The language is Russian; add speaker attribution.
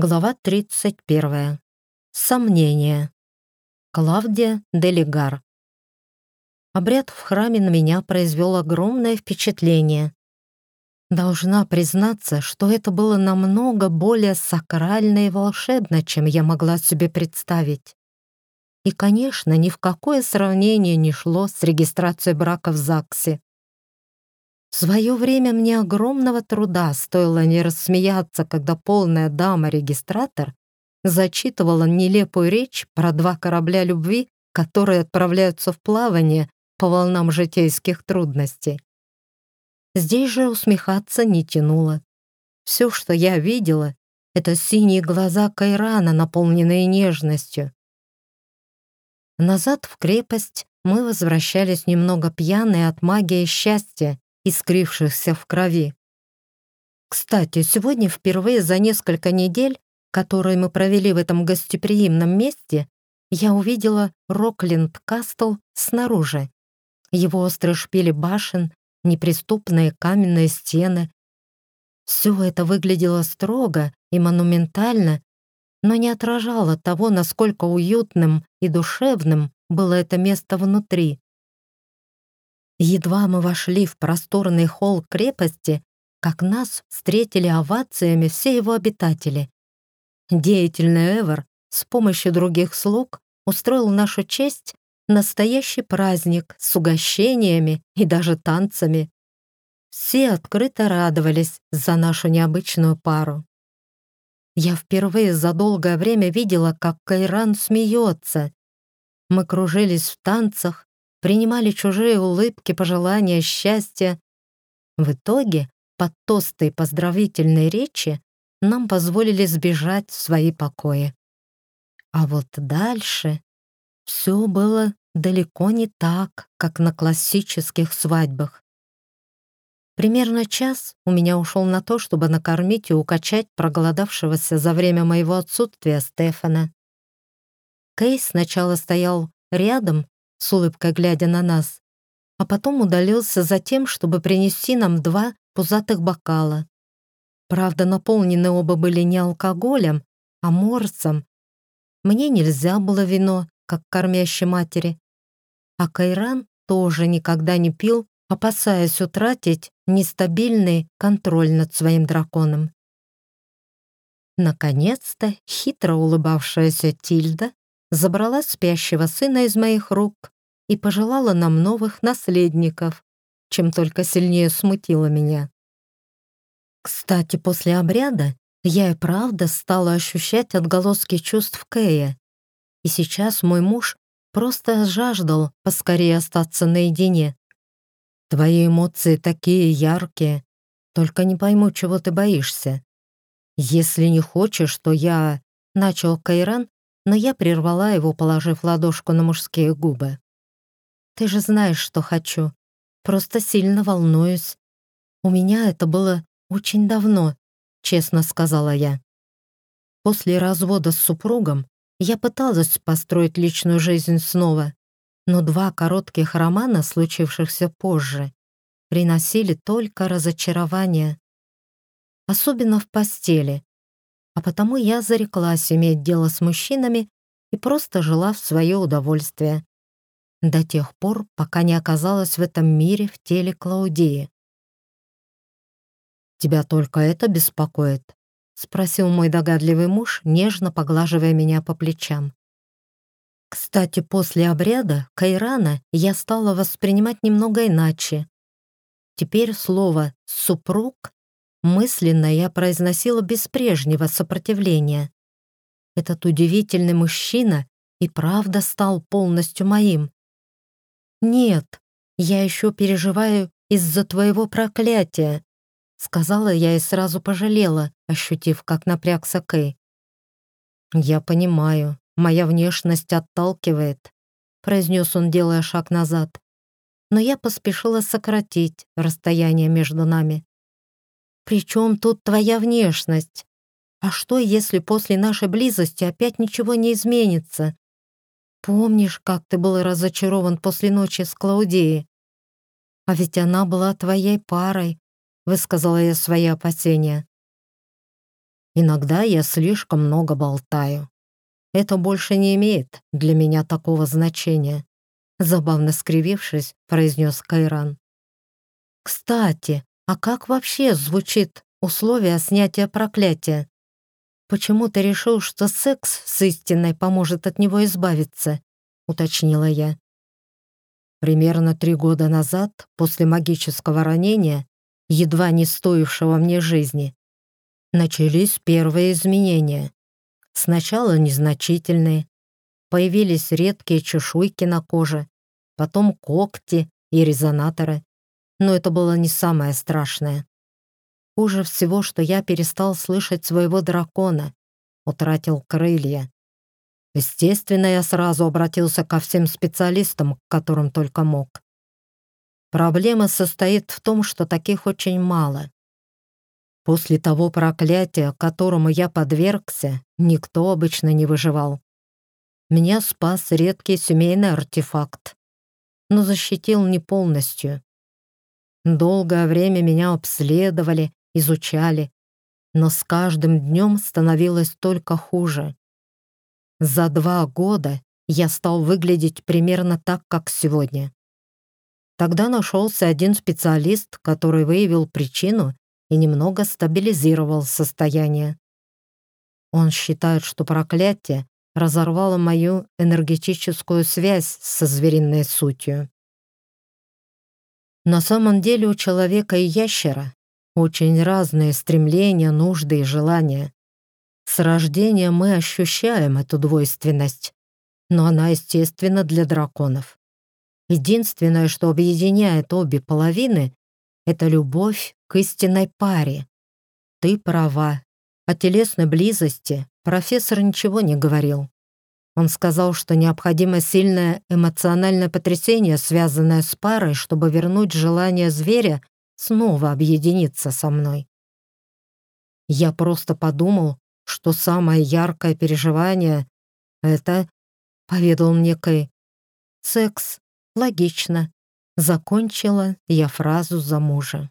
Speaker 1: Глава 31. Сомнение. Клавдия Делигар. Обряд в храме на меня произвел огромное впечатление. Должна признаться, что это было намного более сакрально и волшебно, чем я могла себе представить. И, конечно, ни в какое сравнение не шло с регистрацией брака в ЗАГСе. В свое время мне огромного труда стоило не рассмеяться, когда полная дама-регистратор зачитывала нелепую речь про два корабля любви, которые отправляются в плавание по волнам житейских трудностей. Здесь же усмехаться не тянуло. Все, что я видела, это синие глаза Кайрана, наполненные нежностью. Назад в крепость мы возвращались немного пьяные от магии счастья, искрившихся в крови. Кстати, сегодня впервые за несколько недель, которые мы провели в этом гостеприимном месте, я увидела Рокленд Кастл снаружи. Его острые шпили башен, неприступные каменные стены. Все это выглядело строго и монументально, но не отражало того, насколько уютным и душевным было это место внутри. Едва мы вошли в просторный холл крепости, как нас встретили овациями все его обитатели. Деятельный Эвер с помощью других слуг устроил нашу честь настоящий праздник с угощениями и даже танцами. Все открыто радовались за нашу необычную пару. Я впервые за долгое время видела, как Кайран смеется. Мы кружились в танцах, принимали чужие улыбки, пожелания, счастья. В итоге, под тостой поздравительной речи, нам позволили сбежать в свои покои. А вот дальше все было далеко не так, как на классических свадьбах. Примерно час у меня ушел на то, чтобы накормить и укачать проголодавшегося за время моего отсутствия Стефана. Кейс сначала стоял рядом с улыбкой глядя на нас, а потом удалился за тем, чтобы принести нам два пузатых бокала. Правда, наполнены оба были не алкоголем, а морсом. Мне нельзя было вино, как кормящей матери. А Кайран тоже никогда не пил, опасаясь утратить нестабильный контроль над своим драконом. Наконец-то хитро улыбавшаяся Тильда забрала спящего сына из моих рук и пожелала нам новых наследников, чем только сильнее смутила меня. Кстати, после обряда я и правда стала ощущать отголоски чувств Кэя, и сейчас мой муж просто жаждал поскорее остаться наедине. Твои эмоции такие яркие, только не пойму, чего ты боишься. Если не хочешь, то я...» — начал Кайран, но я прервала его, положив ладошку на мужские губы. «Ты же знаешь, что хочу. Просто сильно волнуюсь. У меня это было очень давно», — честно сказала я. После развода с супругом я пыталась построить личную жизнь снова, но два коротких романа, случившихся позже, приносили только разочарование. Особенно в постели а потому я зареклась иметь дело с мужчинами и просто жила в свое удовольствие. До тех пор, пока не оказалась в этом мире в теле Клаудии. «Тебя только это беспокоит?» — спросил мой догадливый муж, нежно поглаживая меня по плечам. Кстати, после обряда Кайрана я стала воспринимать немного иначе. Теперь слово «супруг» Мысленно я произносила без прежнего сопротивления. Этот удивительный мужчина и правда стал полностью моим. «Нет, я еще переживаю из-за твоего проклятия», сказала я и сразу пожалела, ощутив, как напрягся Кэй. «Я понимаю, моя внешность отталкивает», произнес он, делая шаг назад. Но я поспешила сократить расстояние между нами. «При чем тут твоя внешность? А что, если после нашей близости опять ничего не изменится? Помнишь, как ты был разочарован после ночи с Клаудией? А ведь она была твоей парой», — высказала я свои опасения. Иногда я слишком много болтаю. Это больше не имеет для меня такого значения», забавно скривившись, произнес Кайран. «Кстати, а как вообще звучит условие снятия проклятия? Почему ты решил, что секс с истиной поможет от него избавиться?» уточнила я. Примерно три года назад, после магического ранения, едва не стоившего мне жизни, начались первые изменения. Сначала незначительные. Появились редкие чешуйки на коже, потом когти и резонаторы. Но это было не самое страшное. Хуже всего, что я перестал слышать своего дракона, утратил крылья. Естественно, я сразу обратился ко всем специалистам, к которым только мог. Проблема состоит в том, что таких очень мало. После того проклятия, которому я подвергся, никто обычно не выживал. Меня спас редкий семейный артефакт, но защитил не полностью. Долгое время меня обследовали, изучали, но с каждым днем становилось только хуже. За два года я стал выглядеть примерно так, как сегодня. Тогда нашелся один специалист, который выявил причину и немного стабилизировал состояние. Он считает, что проклятие разорвало мою энергетическую связь со звериной сутью. На самом деле у человека и ящера очень разные стремления, нужды и желания. С рождения мы ощущаем эту двойственность, но она естественна для драконов. Единственное, что объединяет обе половины, это любовь к истинной паре. Ты права. О телесной близости профессор ничего не говорил. Он сказал, что необходимо сильное эмоциональное потрясение, связанное с парой, чтобы вернуть желание зверя снова объединиться со мной. Я просто подумал, что самое яркое переживание — это, поведал мне Кэй, секс. Логично. Закончила я фразу за мужа.